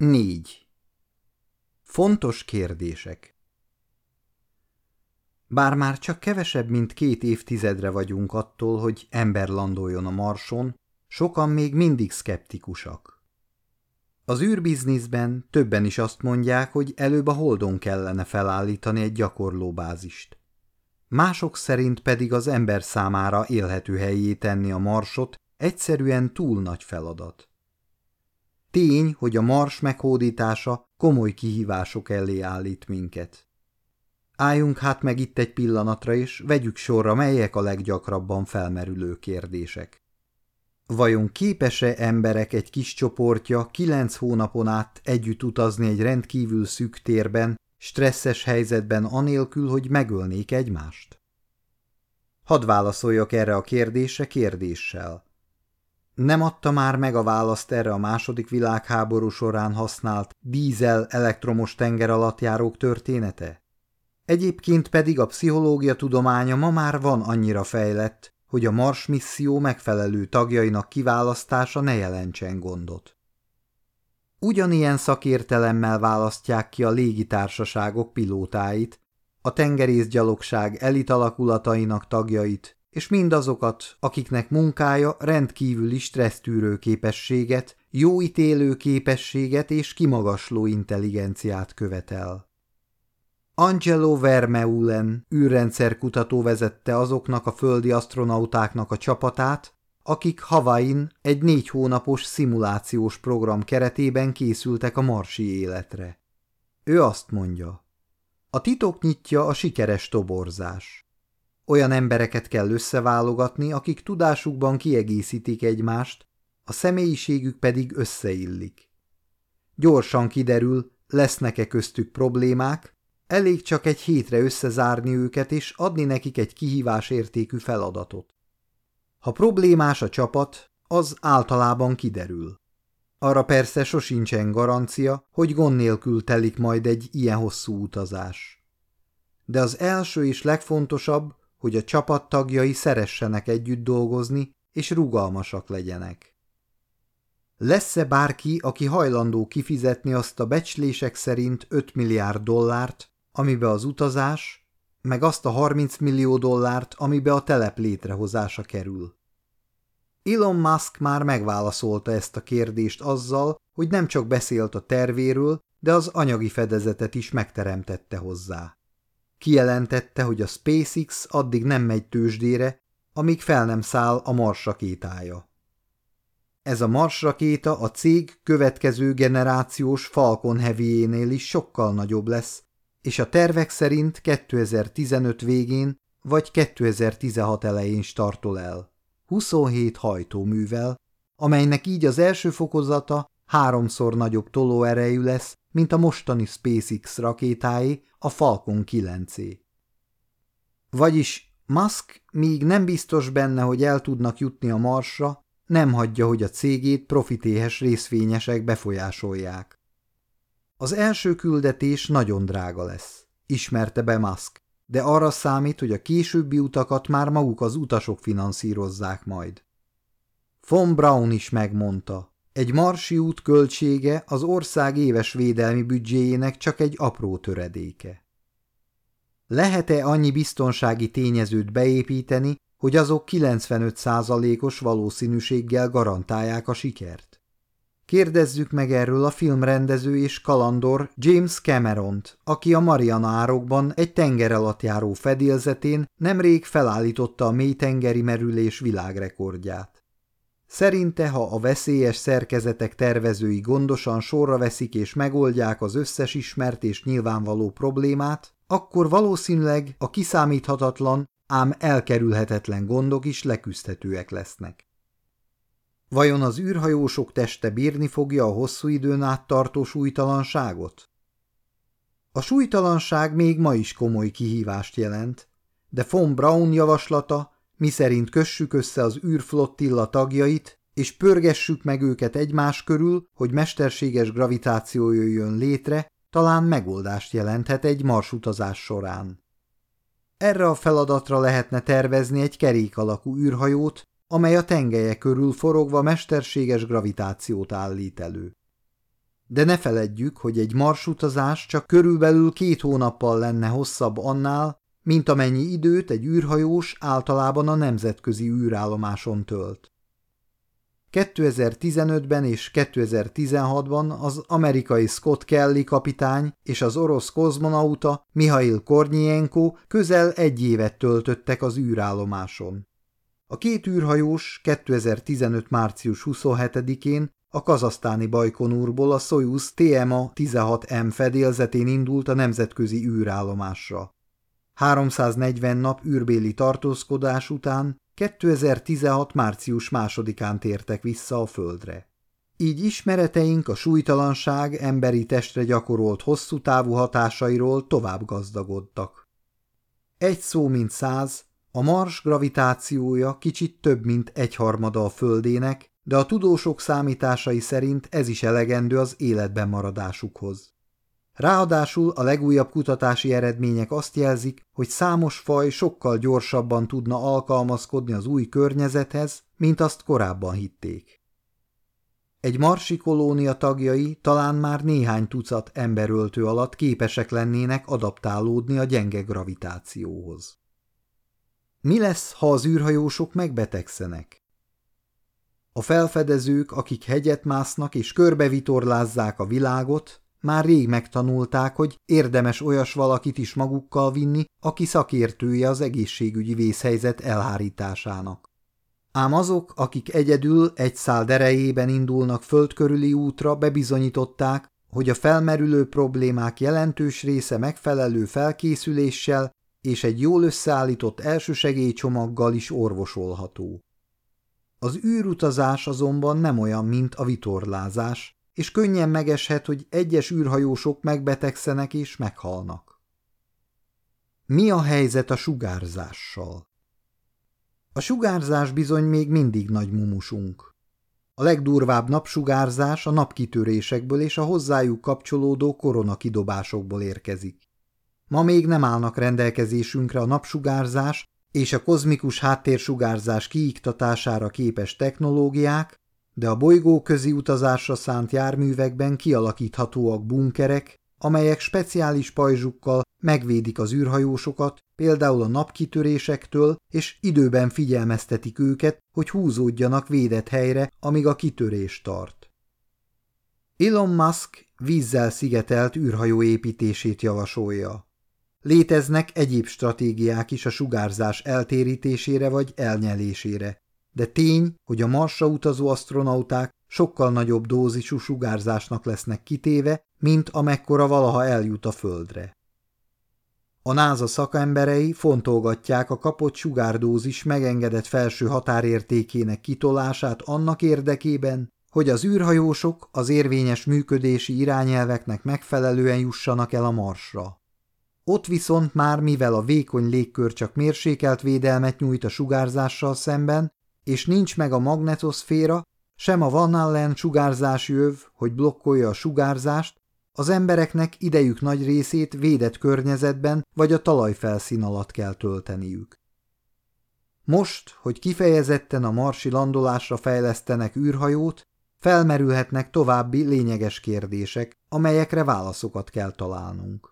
4. Fontos kérdések Bár már csak kevesebb, mint két évtizedre vagyunk attól, hogy ember landoljon a Marson, sokan még mindig szkeptikusak. Az űrbizniszben többen is azt mondják, hogy előbb a Holdon kellene felállítani egy gyakorlóbázist. Mások szerint pedig az ember számára élhető helyé tenni a Marsot egyszerűen túl nagy feladat. Tény, hogy a mars meghódítása komoly kihívások elé állít minket. Álljunk hát meg itt egy pillanatra, és vegyük sorra, melyek a leggyakrabban felmerülő kérdések. Vajon képes-e emberek egy kis csoportja kilenc hónapon át együtt utazni egy rendkívül szűk térben, stresszes helyzetben anélkül, hogy megölnék egymást? Hadd válaszoljak erre a kérdésre kérdéssel. Nem adta már meg a választ erre a második világháború során használt dízel elektromos tengeralattjárók története? Egyébként pedig a pszichológia tudománya ma már van annyira fejlett, hogy a Mars misszió megfelelő tagjainak kiválasztása ne jelentsen gondot. Ugyanilyen szakértelemmel választják ki a légitársaságok pilótáit, a tengerészgyalogság elit alakulatainak tagjait, és mindazokat, akiknek munkája rendkívüli stressztűrő képességet, jó ítélő képességet és kimagasló intelligenciát követel. Angelo Vermeulen űrrendszerkutató vezette azoknak a földi astronautáknak a csapatát, akik Havain egy négy hónapos szimulációs program keretében készültek a marsi életre. Ő azt mondja, a titok nyitja a sikeres toborzás. Olyan embereket kell összeválogatni, akik tudásukban kiegészítik egymást, a személyiségük pedig összeillik. Gyorsan kiderül, lesznek-e köztük problémák, elég csak egy hétre összezárni őket és adni nekik egy kihívás értékű feladatot. Ha problémás a csapat, az általában kiderül. Arra persze sosincsen garancia, hogy gond nélkül telik majd egy ilyen hosszú utazás. De az első és legfontosabb, hogy a csapattagjai szeressenek együtt dolgozni, és rugalmasak legyenek. Lesz-e bárki, aki hajlandó kifizetni azt a becslések szerint 5 milliárd dollárt, amibe az utazás, meg azt a 30 millió dollárt, amibe a telep létrehozása kerül? Elon Musk már megválaszolta ezt a kérdést azzal, hogy nem csak beszélt a tervéről, de az anyagi fedezetet is megteremtette hozzá. Kijelentette, hogy a SpaceX addig nem megy tőzsdére, amíg fel nem száll a Mars rakétája. Ez a Mars rakéta a cég következő generációs Falcon heavy is sokkal nagyobb lesz, és a tervek szerint 2015 végén vagy 2016 elején startol el. 27 hajtóművel, amelynek így az első fokozata háromszor nagyobb tolóerejű lesz, mint a mostani SpaceX rakétái, a Falcon 9-é. Vagyis Musk még nem biztos benne, hogy el tudnak jutni a Marsra, nem hagyja, hogy a cégét profitéhes részvényesek befolyásolják. Az első küldetés nagyon drága lesz, ismerte be Musk, de arra számít, hogy a későbbi utakat már maguk az utasok finanszírozzák majd. Von Braun is megmondta, egy marsi út költsége az ország éves védelmi büdzséjének csak egy apró töredéke. Lehet-e annyi biztonsági tényezőt beépíteni, hogy azok 95%-os valószínűséggel garantálják a sikert? Kérdezzük meg erről a filmrendező és kalandor James Cameront, aki a Mariana árokban egy tenger alatt járó fedélzetén nemrég felállította a mélytengeri merülés világrekordját. Szerinte, ha a veszélyes szerkezetek tervezői gondosan sorra veszik és megoldják az összes ismert és nyilvánvaló problémát, akkor valószínűleg a kiszámíthatatlan, ám elkerülhetetlen gondok is leküzdhetőek lesznek. Vajon az űrhajósok teste bírni fogja a hosszú időn át tartó súlytalanságot? A súlytalanság még ma is komoly kihívást jelent, de von Braun javaslata miszerint kössük össze az űrflottilla tagjait, és pörgessük meg őket egymás körül, hogy mesterséges gravitáció jöjjön létre, talán megoldást jelenthet egy marsutazás során. Erre a feladatra lehetne tervezni egy kerék alakú űrhajót, amely a tengelye körül forogva mesterséges gravitációt állít elő. de ne feledjük, hogy egy marsutazás csak körülbelül két hónappal lenne hosszabb annál, mint amennyi időt egy űrhajós általában a nemzetközi űrállomáson tölt. 2015-ben és 2016-ban az amerikai Scott Kelly kapitány és az orosz kozmonauta Mihail Kornyienko közel egy évet töltöttek az űrállomáson. A két űrhajós 2015. március 27-én a kazasztáni Bajkonurból a Soyuz TMA-16M fedélzetén indult a nemzetközi űrállomásra. 340 nap űrbéli tartózkodás után 2016. március másodikán tértek vissza a Földre. Így ismereteink a súlytalanság emberi testre gyakorolt hosszú távú hatásairól tovább gazdagodtak. Egy szó mint száz, a Mars gravitációja kicsit több mint egyharmada a Földének, de a tudósok számításai szerint ez is elegendő az életben maradásukhoz. Ráadásul a legújabb kutatási eredmények azt jelzik, hogy számos faj sokkal gyorsabban tudna alkalmazkodni az új környezethez, mint azt korábban hitték. Egy marsi kolónia tagjai talán már néhány tucat emberöltő alatt képesek lennének adaptálódni a gyenge gravitációhoz. Mi lesz, ha az űrhajósok megbetegszenek? A felfedezők, akik hegyet másznak és körbevitorlázzák a világot, már rég megtanulták, hogy érdemes olyas valakit is magukkal vinni, aki szakértője az egészségügyi vészhelyzet elhárításának. Ám azok, akik egyedül egy szál derejében indulnak földkörüli útra, bebizonyították, hogy a felmerülő problémák jelentős része megfelelő felkészüléssel és egy jól összeállított elsősegélycsomaggal is orvosolható. Az űrutazás azonban nem olyan, mint a vitorlázás, és könnyen megeshet, hogy egyes űrhajósok megbetegszenek és meghalnak. Mi a helyzet a sugárzással? A sugárzás bizony még mindig nagy mumusunk. A legdurvább napsugárzás a napkitörésekből és a hozzájuk kapcsolódó koronakidobásokból érkezik. Ma még nem állnak rendelkezésünkre a napsugárzás és a kozmikus háttérsugárzás kiiktatására képes technológiák, de a bolygóközi utazásra szánt járművekben kialakíthatóak bunkerek, amelyek speciális pajzsukkal megvédik az űrhajósokat, például a napkitörésektől, és időben figyelmeztetik őket, hogy húzódjanak védett helyre, amíg a kitörés tart. Elon Musk vízzel szigetelt űrhajó építését javasolja. Léteznek egyéb stratégiák is a sugárzás eltérítésére vagy elnyelésére, de tény, hogy a Marsra utazó asztronauták sokkal nagyobb dózisú sugárzásnak lesznek kitéve, mint amekkora valaha eljut a Földre. A NASA szakemberei fontolgatják a kapott sugárdózis megengedett felső határértékének kitolását annak érdekében, hogy az űrhajósok az érvényes működési irányelveknek megfelelően jussanak el a Marsra. Ott viszont már mivel a vékony légkör csak mérsékelt védelmet nyújt a sugárzással szemben, és nincs meg a magnetoszféra, sem a Van Allen sugárzási öv, hogy blokkolja a sugárzást, az embereknek idejük nagy részét védett környezetben vagy a talajfelszín alatt kell tölteniük. Most, hogy kifejezetten a marsi landolásra fejlesztenek űrhajót, felmerülhetnek további lényeges kérdések, amelyekre válaszokat kell találnunk.